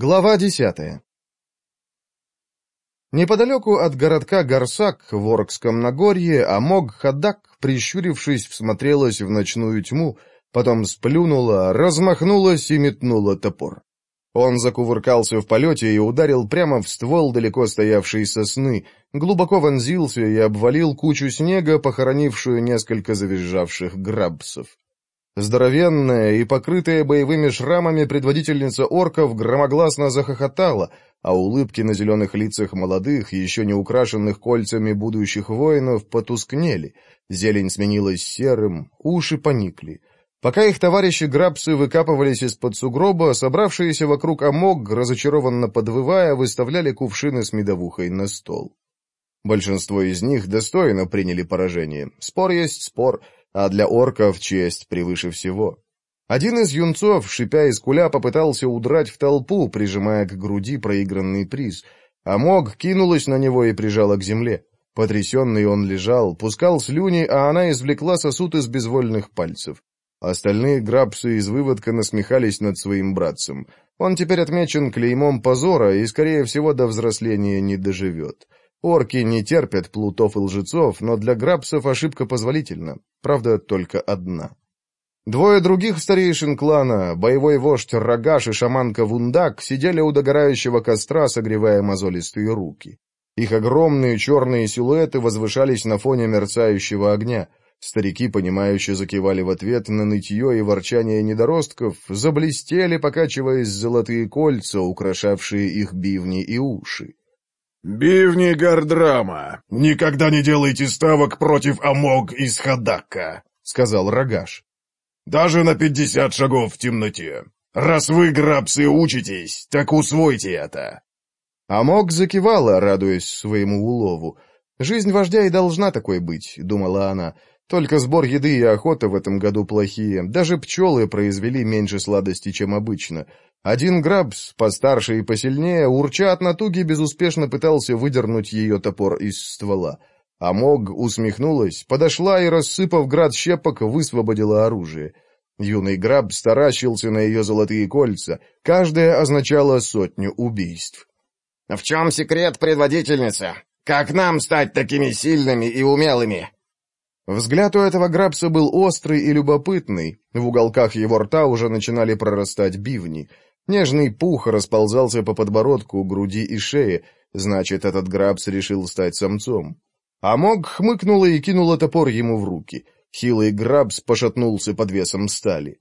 Глава 10 Неподалеку от городка Гарсак в Оркском Нагорье Амог Хадак, прищурившись, всмотрелась в ночную тьму, потом сплюнула, размахнулась и метнула топор. Он закувыркался в полете и ударил прямо в ствол далеко стоявшей сосны, глубоко вонзился и обвалил кучу снега, похоронившую несколько завизжавших грабсов. Здоровенная и покрытая боевыми шрамами предводительница орков громогласно захохотала, а улыбки на зеленых лицах молодых, еще не украшенных кольцами будущих воинов, потускнели. Зелень сменилась серым, уши поникли. Пока их товарищи-грабсы выкапывались из-под сугроба, собравшиеся вокруг омог, разочарованно подвывая, выставляли кувшины с медовухой на стол. Большинство из них достойно приняли поражение. Спор есть спор — а для орков честь превыше всего. Один из юнцов, шипя из куля, попытался удрать в толпу, прижимая к груди проигранный приз. а Мог кинулась на него и прижала к земле. Потрясенный он лежал, пускал слюни, а она извлекла сосуд из безвольных пальцев. Остальные грабсы из выводка насмехались над своим братцем. Он теперь отмечен клеймом позора и, скорее всего, до взросления не доживет. Орки не терпят плутов и лжецов, но для грабсов ошибка позволительна. Правда, только одна. Двое других старейшин клана, боевой вождь Рогаш и шаманка Вундак, сидели у догорающего костра, согревая мозолистые руки. Их огромные черные силуэты возвышались на фоне мерцающего огня. Старики, понимающие, закивали в ответ на нытье и ворчание недоростков, заблестели, покачиваясь золотые кольца, украшавшие их бивни и уши. «Бивни Гардрама, никогда не делайте ставок против Амог из Хадакка», — сказал Рогаш. «Даже на пятьдесят шагов в темноте. Раз вы, грабцы учитесь, так усвойте это». Амог закивала, радуясь своему улову. «Жизнь вождя и должна такой быть», — думала она. Только сбор еды и охота в этом году плохие. Даже пчелы произвели меньше сладости, чем обычно. Один грабс, постарше и посильнее, урча от натуги, безуспешно пытался выдернуть ее топор из ствола. А Мог усмехнулась, подошла и, рассыпав град щепок, высвободила оружие. Юный граб старащился на ее золотые кольца. Каждое означало сотню убийств. «В чем секрет, предводительница? Как нам стать такими сильными и умелыми?» Взгляд у этого грабса был острый и любопытный, в уголках его рта уже начинали прорастать бивни. Нежный пух расползался по подбородку, груди и шее, значит, этот грабс решил стать самцом. Амог хмыкнула и кинула топор ему в руки. Хилый грабс пошатнулся под весом стали.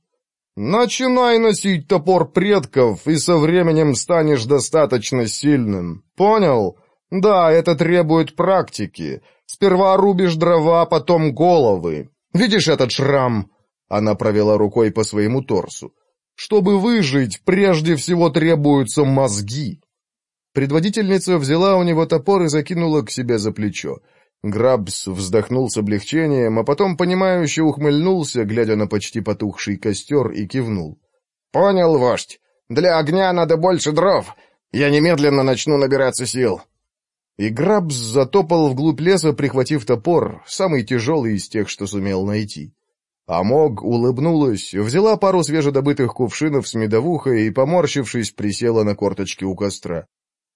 «Начинай носить топор предков, и со временем станешь достаточно сильным. Понял? Да, это требует практики». Сперва рубишь дрова, потом головы. Видишь этот шрам?» Она провела рукой по своему торсу. «Чтобы выжить, прежде всего требуются мозги». Предводительница взяла у него топор и закинула к себе за плечо. Грабс вздохнул с облегчением, а потом, понимающе ухмыльнулся, глядя на почти потухший костер, и кивнул. «Понял, вождь. Для огня надо больше дров. Я немедленно начну набираться сил. И Грабс затопал вглубь леса, прихватив топор, самый тяжелый из тех, что сумел найти. Амог улыбнулась, взяла пару свежедобытых кувшинов с медовухой и, поморщившись, присела на корточки у костра.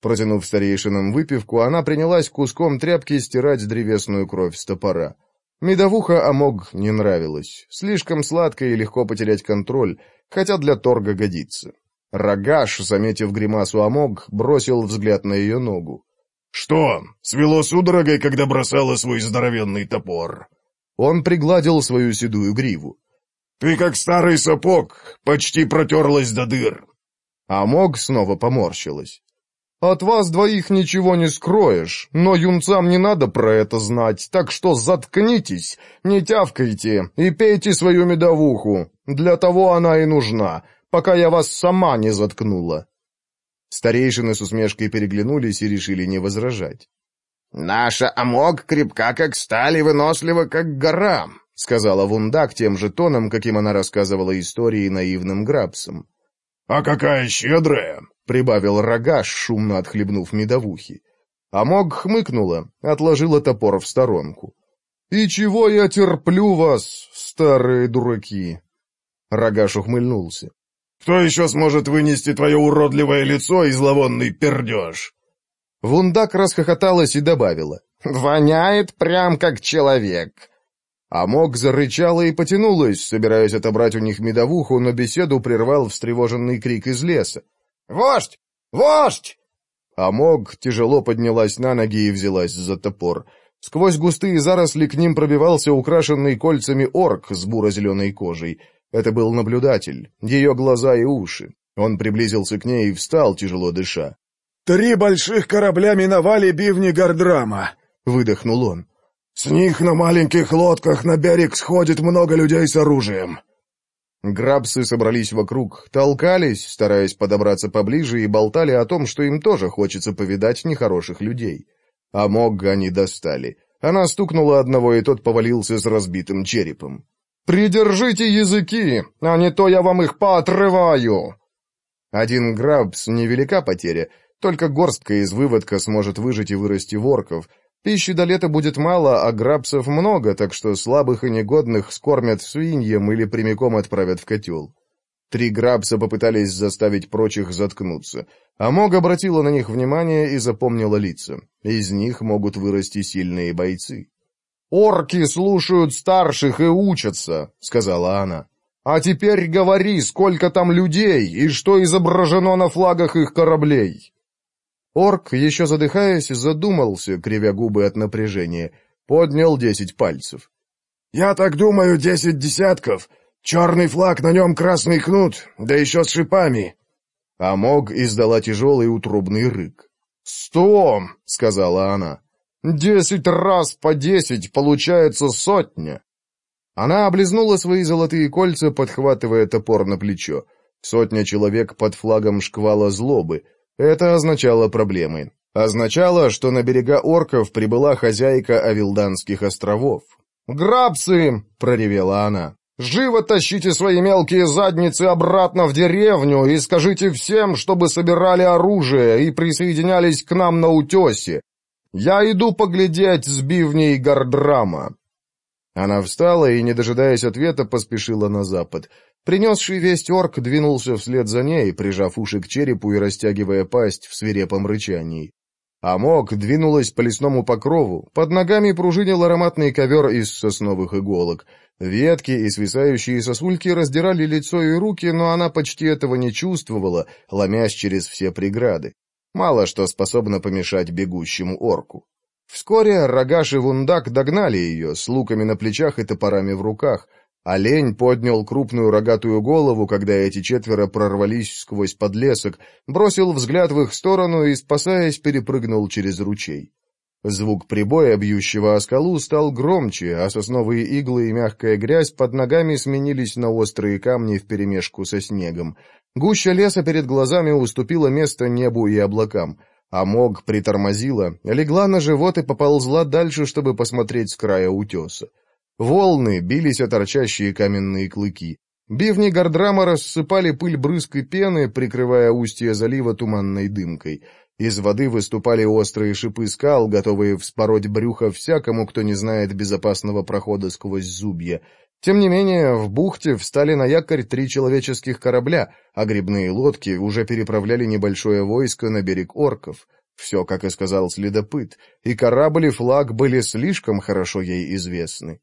Протянув старейшинам выпивку, она принялась куском тряпки стирать древесную кровь с топора. Медовуха Амог не нравилась. Слишком сладко и легко потерять контроль, хотя для торга годится. Рогаш, заметив гримасу Амог, бросил взгляд на ее ногу. «Что, свело судорогой, когда бросала свой здоровенный топор?» Он пригладил свою седую гриву. «Ты как старый сапог, почти протерлась до дыр». А Мог снова поморщилась. «От вас двоих ничего не скроешь, но юнцам не надо про это знать, так что заткнитесь, не тявкайте и пейте свою медовуху. Для того она и нужна, пока я вас сама не заткнула». Старейшины с усмешкой переглянулись и решили не возражать. «Наша Амог крепка, как сталь, и вынослива, как гора», — сказала Вундак тем же тоном, каким она рассказывала истории наивным грабсам. «А какая щедрая!» — прибавил Рогаш, шумно отхлебнув медовухи. Амог хмыкнула, отложила топор в сторонку. «И чего я терплю вас, старые дураки?» Рогаш ухмыльнулся. Кто еще сможет вынести твое уродливое лицо и зловонный пердеж?» Вундак расхохоталась и добавила. «Воняет прям как человек». Амок зарычала и потянулась, собираясь отобрать у них медовуху, но беседу прервал встревоженный крик из леса. «Вождь! Вождь!» Амог тяжело поднялась на ноги и взялась за топор. Сквозь густые заросли к ним пробивался украшенный кольцами орк с буро-зеленой кожей. Это был наблюдатель, ее глаза и уши. Он приблизился к ней и встал, тяжело дыша. «Три больших корабля миновали бивни Гордрама», — выдохнул он. «С них на маленьких лодках на берег сходит много людей с оружием». Грабсы собрались вокруг, толкались, стараясь подобраться поближе, и болтали о том, что им тоже хочется повидать нехороших людей. А Могга они достали. Она стукнула одного, и тот повалился с разбитым черепом. Придержите языки, а не то я вам их поотрываю!» Один грабс — невелика потеря, только горстка из выводка сможет выжить и вырасти ворков. Пищи до лета будет мало, а грабсов много, так что слабых и негодных скормят свиньям или прямиком отправят в котел. Три грабса попытались заставить прочих заткнуться. Амог обратила на них внимание и запомнила лица. Из них могут вырасти сильные бойцы. «Орки слушают старших и учатся», — сказала она. «А теперь говори, сколько там людей и что изображено на флагах их кораблей». Орк, еще задыхаясь, задумался, кривя губы от напряжения, поднял десять пальцев. «Я так думаю, десять десятков. Черный флаг, на нем красный кнут, да еще с шипами». А мог издала тяжелый утробный рык. «Сто!» — сказала она. Десять раз по десять получается сотня. Она облизнула свои золотые кольца, подхватывая топор на плечо. Сотня человек под флагом шквала злобы. Это означало проблемы. Означало, что на берега орков прибыла хозяйка Авилданских островов. «Грабцы!» — проревела она. «Живо тащите свои мелкие задницы обратно в деревню и скажите всем, чтобы собирали оружие и присоединялись к нам на утесе. Я иду поглядеть с бивней Гардрама. Она встала и, не дожидаясь ответа, поспешила на запад. Принесший весть орк двинулся вслед за ней, прижав уши к черепу и растягивая пасть в свирепом рычании. Амок двинулась по лесному покрову, под ногами пружинил ароматный ковер из сосновых иголок. Ветки и свисающие сосульки раздирали лицо и руки, но она почти этого не чувствовала, ломясь через все преграды. Мало что способно помешать бегущему орку. Вскоре Рогаш и Вундак догнали ее с луками на плечах и топорами в руках. Олень поднял крупную рогатую голову, когда эти четверо прорвались сквозь подлесок, бросил взгляд в их сторону и, спасаясь, перепрыгнул через ручей. Звук прибоя, бьющего о скалу, стал громче, а сосновые иглы и мягкая грязь под ногами сменились на острые камни вперемешку со снегом. Гуща леса перед глазами уступила место небу и облакам, а мог притормозила, легла на живот и поползла дальше, чтобы посмотреть с края утеса. Волны бились о торчащие каменные клыки. Бивни Гордрама рассыпали пыль брызг и пены, прикрывая устье залива туманной дымкой. Из воды выступали острые шипы скал, готовые вспороть брюхо всякому, кто не знает безопасного прохода сквозь зубья. Тем не менее, в бухте встали на якорь три человеческих корабля, а грибные лодки уже переправляли небольшое войско на берег орков. Все, как и сказал следопыт, и корабль и флаг были слишком хорошо ей известны.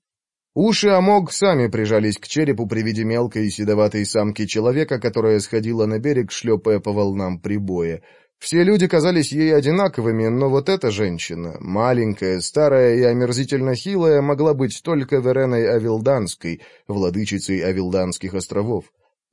Уши Амог сами прижались к черепу при виде мелкой и седоватой самки человека, которая сходила на берег, шлепая по волнам прибоя. Все люди казались ей одинаковыми, но вот эта женщина, маленькая, старая и омерзительно хилая, могла быть только Вереной Авилданской, владычицей Авилданских островов.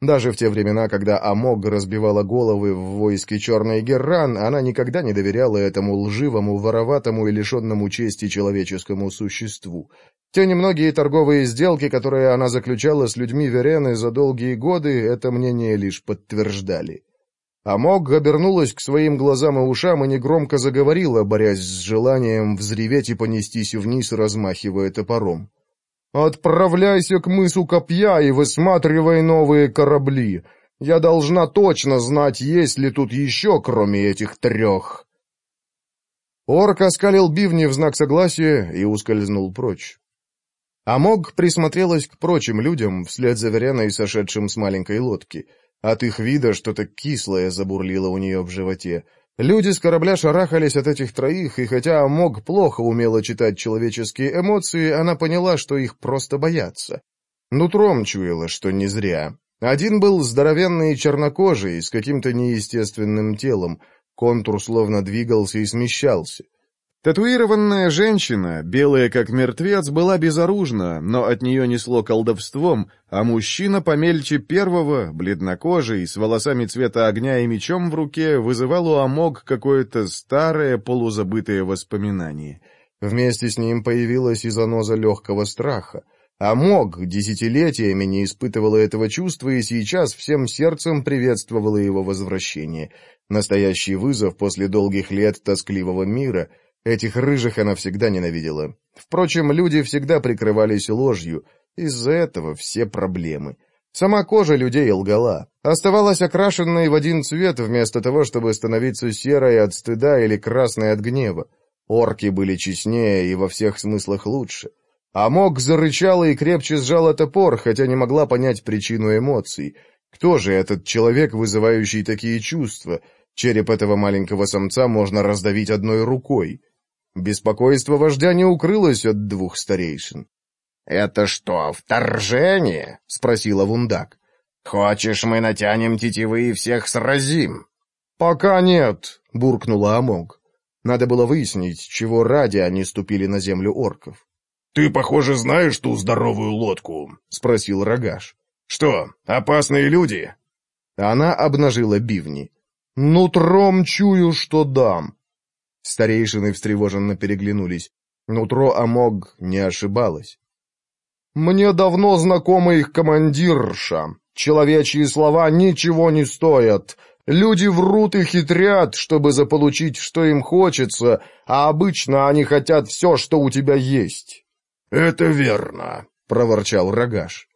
Даже в те времена, когда Амог разбивала головы в войске Черной Герран, она никогда не доверяла этому лживому, вороватому и лишенному чести человеческому существу. Те немногие торговые сделки, которые она заключала с людьми Верены за долгие годы, это мнение лишь подтверждали. Амок обернулась к своим глазам и ушам и негромко заговорила, борясь с желанием взреветь и понестись вниз, размахивая топором. «Отправляйся к мысу Копья и высматривай новые корабли. Я должна точно знать, есть ли тут еще, кроме этих трех». Орк оскалил бивни в знак согласия и ускользнул прочь. Амог присмотрелась к прочим людям, вслед за Вереной, сошедшим с маленькой лодки — а от их вида что-то кислое забурлило у нее в животе. Люди с корабля шарахались от этих троих, и хотя Мог плохо умела читать человеческие эмоции, она поняла, что их просто боятся. Нутром чуяла, что не зря. Один был здоровенный и чернокожий, с каким-то неестественным телом. Контур словно двигался и смещался. Татуированная женщина, белая как мертвец, была безоружна, но от нее несло колдовством, а мужчина помельче первого, бледнокожий, с волосами цвета огня и мечом в руке, вызывал у Амог какое-то старое полузабытое воспоминание. Вместе с ним появилась и заноза легкого страха. Амог десятилетиями не испытывала этого чувства и сейчас всем сердцем приветствовала его возвращение. Настоящий вызов после долгих лет тоскливого мира — Этих рыжих она всегда ненавидела. Впрочем, люди всегда прикрывались ложью. Из-за этого все проблемы. Сама кожа людей лгала. Оставалась окрашенной в один цвет, вместо того, чтобы становиться серой от стыда или красной от гнева. Орки были честнее и во всех смыслах лучше. Амок зарычала и крепче сжала топор, хотя не могла понять причину эмоций. Кто же этот человек, вызывающий такие чувства? Череп этого маленького самца можно раздавить одной рукой. Беспокойство вождя не укрылось от двух старейшин. «Это что, вторжение?» — спросила Вундак. «Хочешь, мы натянем тетивы и всех сразим?» «Пока нет», — буркнула Амог. Надо было выяснить, чего ради они ступили на землю орков. «Ты, похоже, знаешь ту здоровую лодку?» — спросил Рогаш. «Что, опасные люди?» Она обнажила бивни. «Нутром чую, что дам. Старейшины встревоженно переглянулись. Нутро Амог не ошибалась. «Мне давно знакома их командирша. Человечьи слова ничего не стоят. Люди врут и хитрят, чтобы заполучить, что им хочется, а обычно они хотят все, что у тебя есть». «Это верно», — проворчал Рогаш.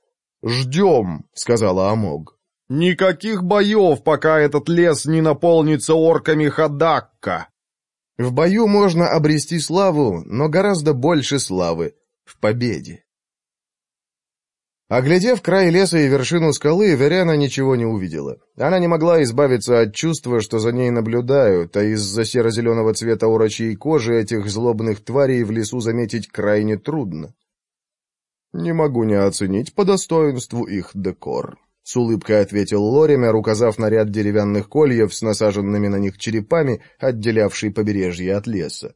«Ждем», — сказала Амог. «Никаких боев, пока этот лес не наполнится орками Хадакка!» В бою можно обрести славу, но гораздо больше славы в победе. Оглядев край леса и вершину скалы, Верена ничего не увидела. Она не могла избавиться от чувства, что за ней наблюдают, а из-за серо-зеленого цвета урочьей кожи этих злобных тварей в лесу заметить крайне трудно. «Не могу не оценить по достоинству их декор», с улыбкой ответил Лоример, указав на ряд деревянных кольев с насаженными на них черепами, отделявший побережье от леса.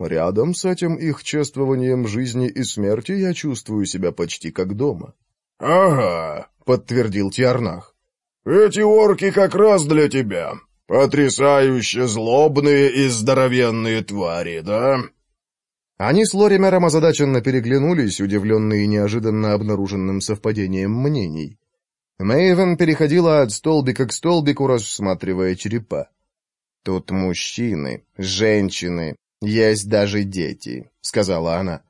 «Рядом с этим их чествованием жизни и смерти я чувствую себя почти как дома». «Ага», — подтвердил Тиарнах. «Эти орки как раз для тебя. Потрясающе злобные и здоровенные твари, да?» Они с Лоримером озадаченно переглянулись, удивленные неожиданно обнаруженным совпадением мнений. Мэйвен переходила от столбика к столбику, рассматривая черепа. «Тут мужчины, женщины, есть даже дети», — сказала она.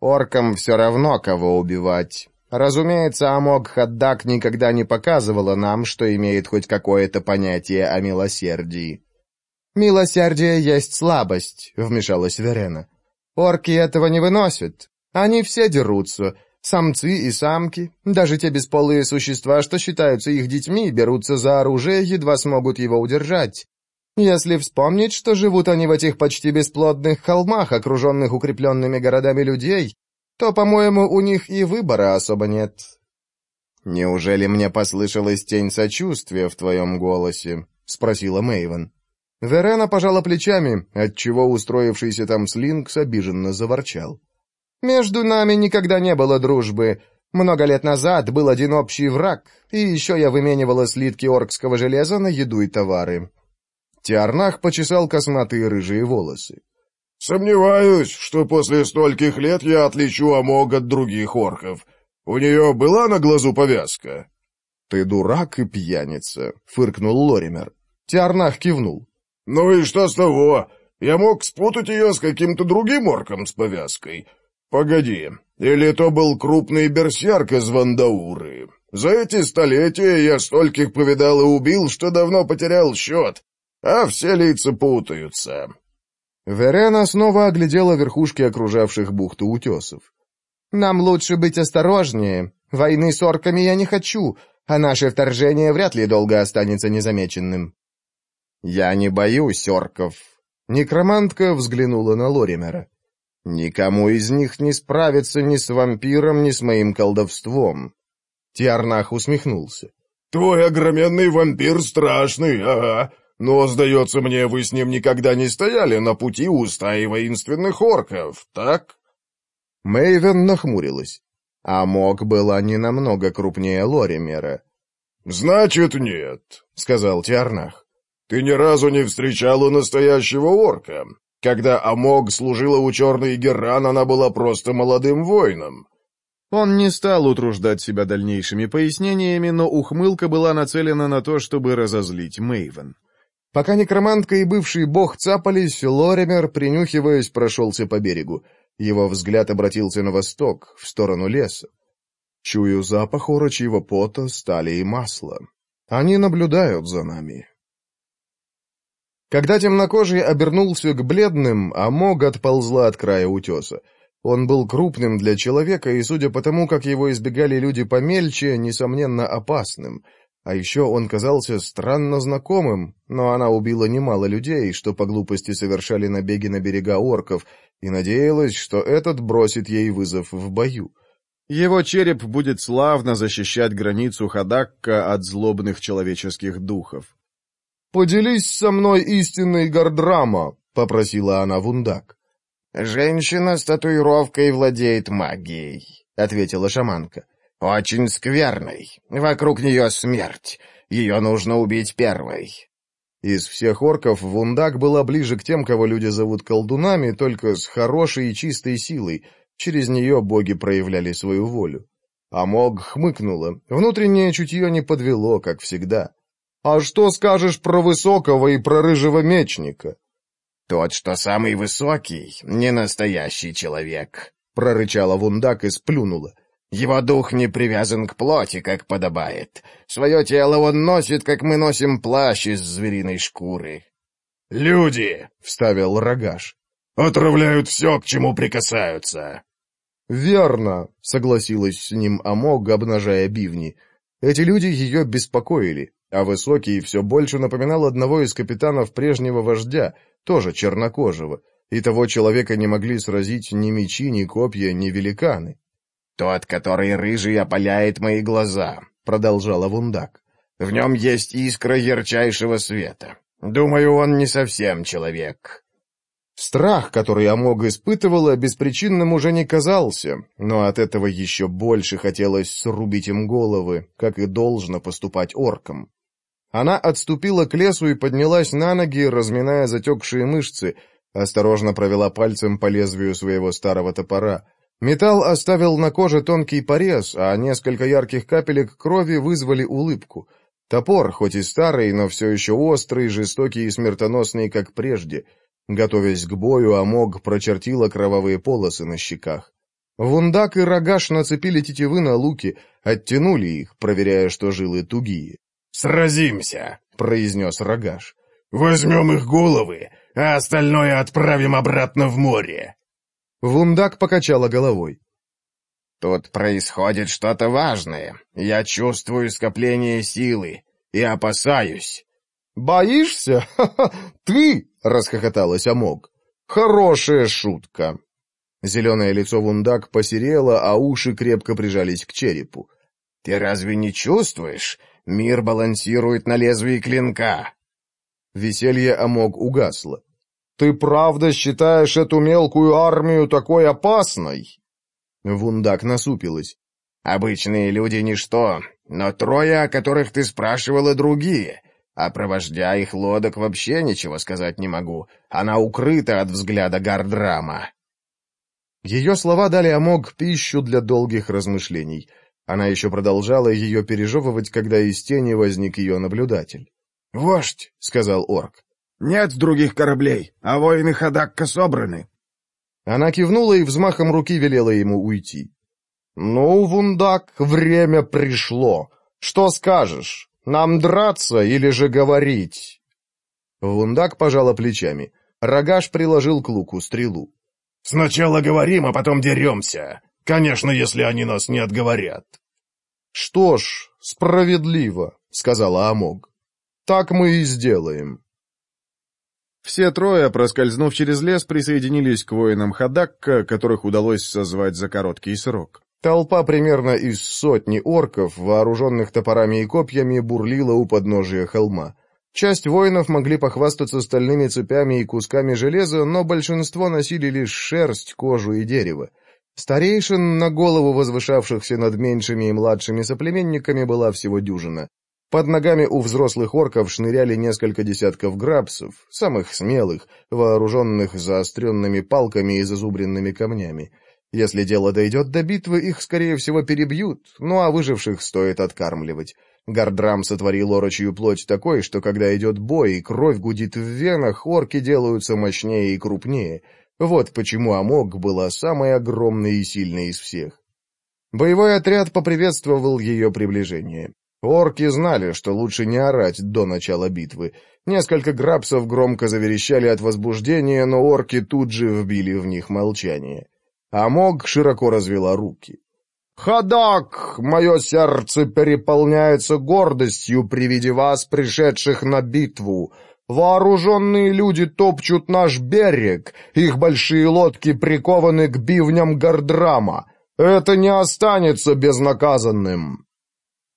«Оркам все равно, кого убивать. Разумеется, Амог Хаддак никогда не показывала нам, что имеет хоть какое-то понятие о милосердии». «Милосердие есть слабость», — вмешалась Верена. «Орки этого не выносят. Они все дерутся, Самцы и самки, даже те бесполые существа, что считаются их детьми, берутся за оружие, едва смогут его удержать. Если вспомнить, что живут они в этих почти бесплодных холмах, окруженных укрепленными городами людей, то, по-моему, у них и выбора особо нет. «Неужели мне послышалась тень сочувствия в твоем голосе?» — спросила Мэйвен. Верена пожала плечами, отчего устроившийся там слинг обиженно заворчал. Между нами никогда не было дружбы. Много лет назад был один общий враг, и еще я выменивала слитки оркского железа на еду и товары». Тиарнах почесал косматые рыжие волосы. «Сомневаюсь, что после стольких лет я отличу Амог от других орков. У нее была на глазу повязка?» «Ты дурак и пьяница», — фыркнул Лоример. Тиарнах кивнул. «Ну и что с того? Я мог спутать ее с каким-то другим орком с повязкой. Погоди, или то был крупный берсерк из Вандауры. За эти столетия я стольких повидал и убил, что давно потерял счет, а все лица путаются». Верена снова оглядела верхушки окружавших бухту утесов. «Нам лучше быть осторожнее. Войны с орками я не хочу, а наше вторжение вряд ли долго останется незамеченным». «Я не боюсь орков». Некромантка взглянула на Лоримера. Никому из них не справиться ни с вампиром, ни с моим колдовством. Тиарнах усмехнулся. «Твой огроменный вампир страшный, ага. Но, сдается мне, вы с ним никогда не стояли на пути у стаи воинственных орков, так?» Мэйвен нахмурилась. А Мок была не намного крупнее Лоримера. «Значит, нет», — сказал Тиарнах. «Ты ни разу не встречала настоящего орка. Когда Амог служила у черной Геран, она была просто молодым воином. Он не стал утруждать себя дальнейшими пояснениями, но ухмылка была нацелена на то, чтобы разозлить Мэйвен. Пока некромантка и бывший бог цапались, Лоример, принюхиваясь, прошелся по берегу. Его взгляд обратился на восток, в сторону леса. Чую запах урочьего пота, стали и масла. Они наблюдают за нами. Когда темнокожий обернулся к бледным, а мог отползла от края утеса. Он был крупным для человека и, судя по тому, как его избегали люди помельче, несомненно опасным. А еще он казался странно знакомым, но она убила немало людей, что по глупости совершали набеги на берега орков, и надеялась, что этот бросит ей вызов в бою. Его череп будет славно защищать границу Хадакка от злобных человеческих духов поделись со мной истинной Гордрама», — попросила она Вундак. «Женщина с татуировкой владеет магией», — ответила шаманка. «Очень скверной. Вокруг нее смерть. Ее нужно убить первой». Из всех орков Вундак была ближе к тем, кого люди зовут колдунами, только с хорошей и чистой силой. Через нее боги проявляли свою волю. Амог хмыкнула. Внутреннее чутье не подвело, как всегда. А что скажешь про высокого и про рыжего мечника?» «Тот, что самый высокий, не настоящий человек», — прорычала вундак и сплюнула. «Его дух не привязан к плоти, как подобает. Свое тело он носит, как мы носим плащ из звериной шкуры». «Люди!» — вставил Рогаш. «Отравляют все, к чему прикасаются». «Верно», — согласилась с ним Амог, обнажая бивни. «Эти люди ее беспокоили а высокий все больше напоминал одного из капитанов прежнего вождя, тоже чернокожего, и того человека не могли сразить ни мечи, ни копья, ни великаны. «Тот, который рыжий, опаляет мои глаза», — продолжал Авундак. «В нем есть искра ярчайшего света. Думаю, он не совсем человек». Страх, который Амог испытывала, беспричинным уже не казался, но от этого еще больше хотелось срубить им головы, как и должно поступать оркам. Она отступила к лесу и поднялась на ноги, разминая затекшие мышцы, осторожно провела пальцем по лезвию своего старого топора. Металл оставил на коже тонкий порез, а несколько ярких капелек крови вызвали улыбку. Топор, хоть и старый, но все еще острый, жестокий и смертоносный, как прежде. Готовясь к бою, Амог прочертила кровавые полосы на щеках. Вундак и Рогаш нацепили тетивы на луки, оттянули их, проверяя, что жилы тугие. «Сразимся», — произнес Рогаш. «Возьмем их головы, а остальное отправим обратно в море». Вундак покачала головой. «Тут происходит что-то важное. Я чувствую скопление силы и опасаюсь». «Боишься? Ты!» — расхохоталась Амок. «Хорошая шутка!» Зеленое лицо Вундак посерело, а уши крепко прижались к черепу. «Ты разве не чувствуешь? Мир балансирует на лезвии клинка. Веселье Амог угасло. «Ты правда считаешь эту мелкую армию такой опасной?» Вундак насупилась. «Обычные люди — ничто, но трое, о которых ты спрашивала, другие. А про вождя их лодок вообще ничего сказать не могу. Она укрыта от взгляда гардрама». Ее слова дали Амог пищу для долгих размышлений — она еще продолжала ее пережевывать, когда из тени возник ее наблюдатель. «Вождь!» — сказал орк. «Нет других кораблей, а воины Хадакка собраны». Она кивнула и взмахом руки велела ему уйти. «Ну, Вундак, время пришло. Что скажешь? Нам драться или же говорить?» Вундак пожала плечами. Рогаш приложил к луку стрелу. «Сначала говорим, а потом деремся. Конечно, если они нас не отговорят». «Что ж, справедливо», — сказала Амог. «Так мы и сделаем». Все трое, проскользнув через лес, присоединились к воинам Хадакка, которых удалось созвать за короткий срок. Толпа примерно из сотни орков, вооруженных топорами и копьями, бурлила у подножия холма. Часть воинов могли похвастаться стальными цепями и кусками железа, но большинство носили лишь шерсть, кожу и дерево. Старейшин, на голову возвышавшихся над меньшими и младшими соплеменниками, была всего дюжина. Под ногами у взрослых орков шныряли несколько десятков грабсов, самых смелых, вооруженных заостренными палками и зазубренными камнями. Если дело дойдет до битвы, их, скорее всего, перебьют, ну а выживших стоит откармливать. Гардрам сотворил орочью плоть такой, что когда идет бой и кровь гудит в венах, орки делаются мощнее и крупнее — вот почему Амок была самой огромной и сильной из всех. Боевой отряд поприветствовал ее приближение. Орки знали, что лучше не орать до начала битвы. Несколько грабсов громко заверещали от возбуждения, но орки тут же вбили в них молчание. Амок широко развела руки. «Хадак! Мое сердце переполняется гордостью при виде вас, пришедших на битву. Вооруженные люди топчут наш берег, их большие лодки прикованы к бивням гордрама. Это не останется безнаказанным.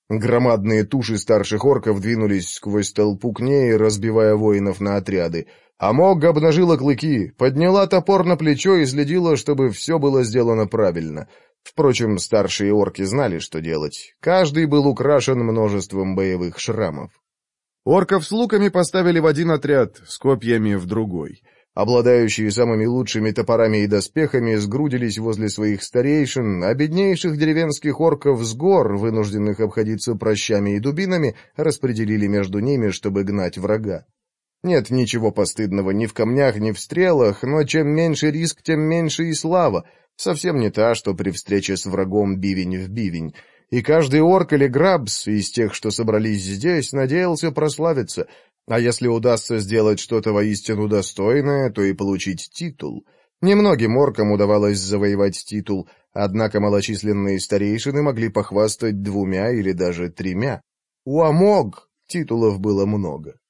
Громадные туши старших орков двинулись сквозь толпу к ней, разбивая воинов на отряды. Амог обнажила клыки, подняла топор на плечо и следила, чтобы все было сделано правильно. Впрочем, старшие орки знали, что делать. Каждый был украшен множеством боевых шрамов. Орков с луками поставили в один отряд, с копьями в другой. Обладающие самыми лучшими топорами и доспехами сгрудились возле своих старейшин, а беднейших деревенских орков с гор, вынужденных обходиться прощами и дубинами, распределили между ними, чтобы гнать врага. Нет ничего постыдного ни в камнях, ни в стрелах, но чем меньше риск, тем меньше и слава. Совсем не та, что при встрече с врагом бивень в бивень и каждый орк или грабс из тех, что собрались здесь, надеялся прославиться, а если удастся сделать что-то воистину достойное, то и получить титул. Немногим оркам удавалось завоевать титул, однако малочисленные старейшины могли похвастать двумя или даже тремя. У Амог титулов было много.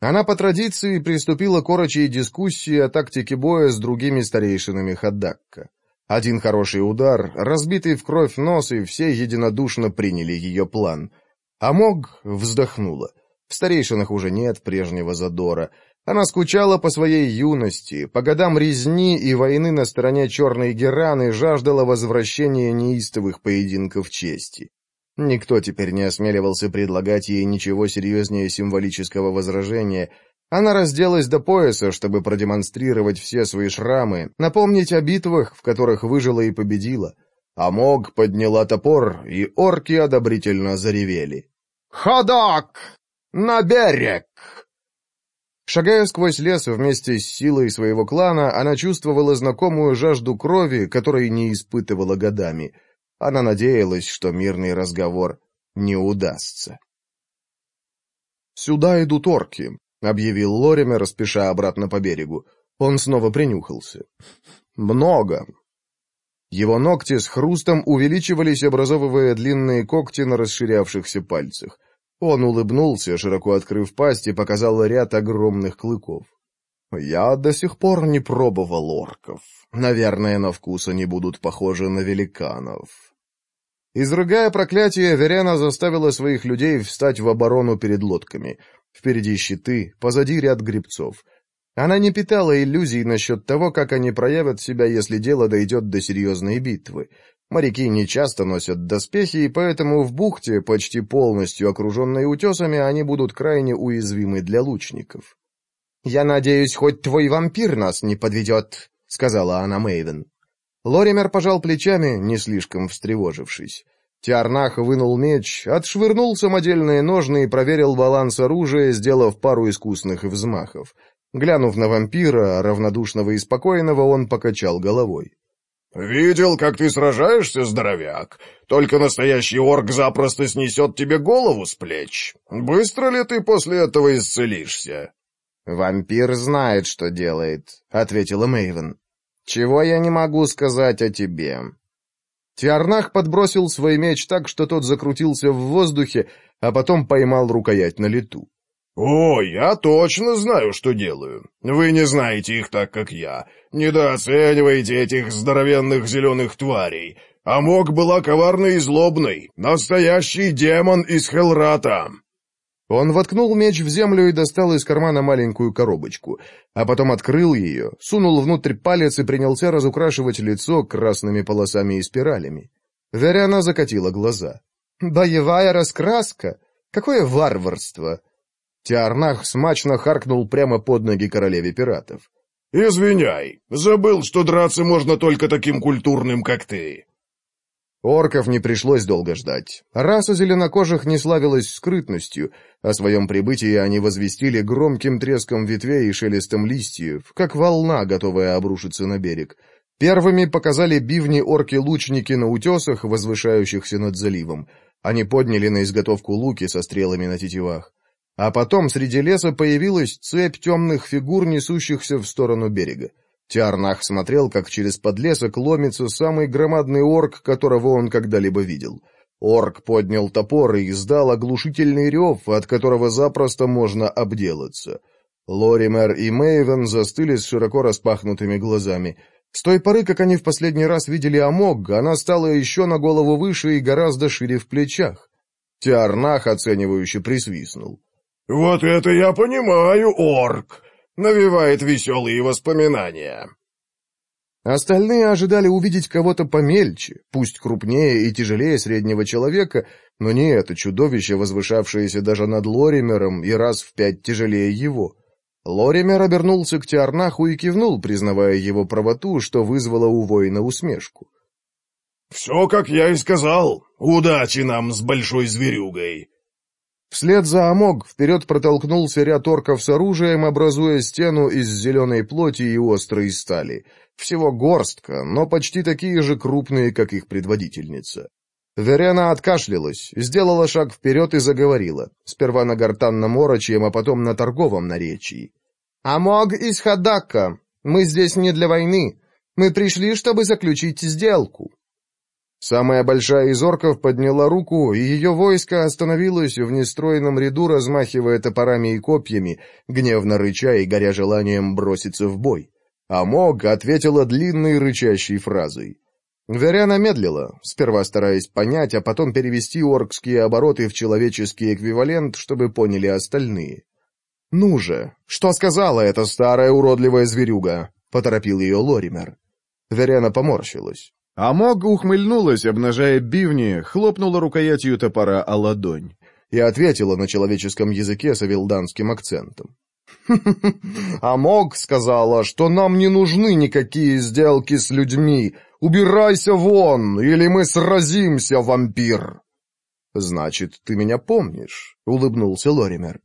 Она по традиции приступила к орочей дискуссии о тактике боя с другими старейшинами Хаддакка. Один хороший удар, разбитый в кровь нос, и все единодушно приняли ее план. Амог вздохнула. В старейшинах уже нет прежнего задора. Она скучала по своей юности, по годам резни и войны на стороне черной Гераны жаждала возвращения неистовых поединков чести. Никто теперь не осмеливался предлагать ей ничего серьезнее символического возражения — она разделась до пояса, чтобы продемонстрировать все свои шрамы, напомнить о битвах, в которых выжила и победила. а Мог подняла топор, и орки одобрительно заревели. «Ходок! На берег!» Шагая сквозь лес вместе с силой своего клана, она чувствовала знакомую жажду крови, которой не испытывала годами. Она надеялась, что мирный разговор не удастся. «Сюда идут орки», — объявил Лоример, спеша обратно по берегу. Он снова принюхался. «Много!» Его ногти с хрустом увеличивались, образовывая длинные когти на расширявшихся пальцах. Он улыбнулся, широко открыв пасть, и показал ряд огромных клыков. «Я до сих пор не пробовал орков. Наверное, на вкус они будут похожи на великанов». Изрыгая проклятие, Верена заставила своих людей встать в оборону перед лодками — Впереди щиты, позади ряд грибцов. Она не питала иллюзий насчет того, как они проявят себя, если дело дойдет до серьезной битвы. Моряки не часто носят доспехи, и поэтому в бухте, почти полностью окруженной утесами, они будут крайне уязвимы для лучников. «Я надеюсь, хоть твой вампир нас не подведет», — сказала она Мэйвен. Лоример пожал плечами, не слишком встревожившись. Тиарнах вынул меч, отшвырнул самодельные ножны и проверил баланс оружия, сделав пару искусных взмахов. Глянув на вампира, равнодушного и спокойного, он покачал головой. «Видел, как ты сражаешься, здоровяк? Только настоящий орк запросто снесет тебе голову с плеч. Быстро ли ты после этого исцелишься?» «Вампир знает, что делает», — ответила Мэйвен. «Чего я не могу сказать о тебе? Тиарнах подбросил свой меч так, что тот закрутился в воздухе, а потом поймал рукоять на лету. «О, я точно знаю, что делаю. Вы не знаете их так, как я. Недооцениваете этих здоровенных зеленых тварей. Амок была коварной и злобной, настоящий демон из Хелрата. Он воткнул меч в землю и достал из кармана маленькую коробочку, а потом открыл ее, сунул внутрь палец и принялся разукрашивать лицо красными полосами и спиралями. Веряна закатила глаза. «Боевая раскраска? Какое варварство!» Тиарнах смачно харкнул прямо под ноги королеве пиратов. «Извиняй, забыл, что драться можно только таким культурным, как ты». Орков не пришлось долго ждать. Раса зеленокожих не славилась скрытностью. О своем прибытии они возвестили громким треском ветвей и шелестом листьев, как волна, готовая обрушиться на берег. Первыми показали бивни орки-лучники на утесах, возвышающихся над заливом. Они подняли на изготовку луки со стрелами на тетивах. А потом среди леса появилась цепь темных фигур, несущихся в сторону берега. Тиарнах смотрел, как через подлесок ломится самый громадный орк, которого он когда-либо видел. Орк поднял топор и издал оглушительный рев, от которого запросто можно обделаться. Лоример и Мэйвен застыли с широко распахнутыми глазами. С той поры, как они в последний раз видели Амог, она стала еще на голову выше и гораздо шире в плечах. Тиарнах оценивающе присвистнул. «Вот это я понимаю, орк! навевает веселые воспоминания. Остальные ожидали увидеть кого-то помельче, пусть крупнее и тяжелее среднего человека, но не это чудовище, возвышавшееся даже над Лоримером и раз в пять тяжелее его. Лоример обернулся к Тиарнаху и кивнул, признавая его правоту, что вызвало у воина усмешку. «Все, как я и сказал. Удачи нам с большой зверюгой!» Вслед за Амог вперед протолкнулся ряд орков с оружием, образуя стену из зеленой плоти и острой стали. Всего горстка, но почти такие же крупные, как их предводительница. Верена откашлялась, сделала шаг вперед и заговорила, сперва на гортанном орочьем, а потом на торговом наречии. «Амог из Хадака, мы здесь не для войны. Мы пришли, чтобы заключить сделку. Самая большая из орков подняла руку, и ее войско остановилось в нестроенном ряду, размахивая топорами и копьями, гневно рыча и горя желанием броситься в бой. А Мог ответила длинной рычащей фразой. Веряна медлила, сперва стараясь понять, а потом перевести оркские обороты в человеческий эквивалент, чтобы поняли остальные. «Ну же, что сказала эта старая уродливая зверюга?» — поторопил ее Лоример. Веряна поморщилась. Амог ухмыльнулась, обнажая бивни, хлопнула рукоятью топора о ладонь и ответила на человеческом языке с авилданским акцентом. Амог сказала, что нам не нужны никакие сделки с людьми. Убирайся вон, или мы сразимся, вампир. Значит, ты меня помнишь, улыбнулся Лоример.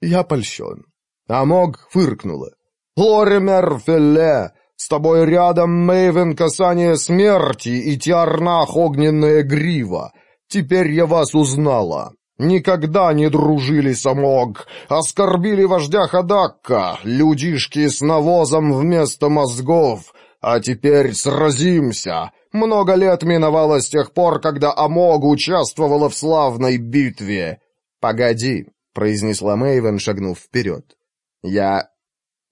Я польщен. Амог фыркнула. Лоример Фелле, с тобой рядом, Мэйвен, касание смерти и тиарнах огненная грива. Теперь я вас узнала. Никогда не дружили, Самог. Оскорбили вождя Хадакка, людишки с навозом вместо мозгов. А теперь сразимся. Много лет миновало с тех пор, когда Амог участвовала в славной битве. «Погоди», — произнесла Мэйвен, шагнув вперед. «Я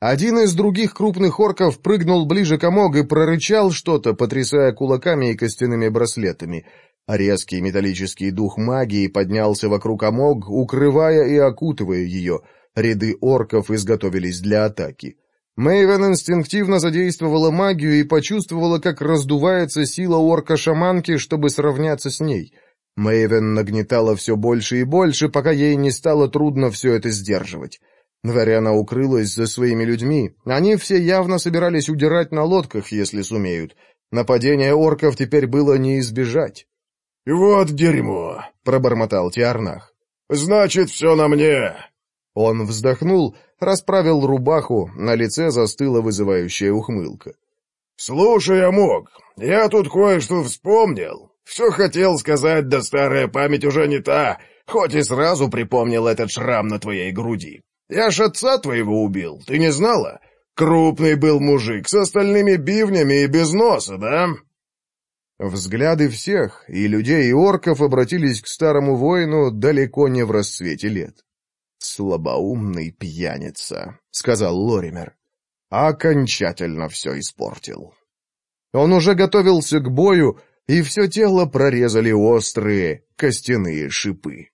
один из других крупных орков прыгнул ближе к Амог и прорычал что-то, потрясая кулаками и костяными браслетами. А резкий металлический дух магии поднялся вокруг Амог, укрывая и окутывая ее. Ряды орков изготовились для атаки. Мэйвен инстинктивно задействовала магию и почувствовала, как раздувается сила орка-шаманки, чтобы сравняться с ней. Мэйвен нагнетала все больше и больше, пока ей не стало трудно все это сдерживать. Дворяна укрылась за своими людьми. Они все явно собирались удирать на лодках, если сумеют. Нападение орков теперь было не избежать. — Вот дерьмо! — пробормотал Тиарнах. — Значит, все на мне! Он вздохнул, расправил рубаху, на лице застыла вызывающая ухмылка. — Слушай, Амок, я тут кое-что вспомнил. Все хотел сказать, да старая память уже не та, хоть и сразу припомнил этот шрам на твоей груди. Я ж отца твоего убил, ты не знала? Крупный был мужик, с остальными бивнями и без носа, да?» Взгляды всех, и людей, и орков, обратились к старому воину далеко не в расцвете лет. «Слабоумный пьяница», — сказал Лоример. «Окончательно все испортил». Он уже готовился к бою, и все тело прорезали острые костяные шипы.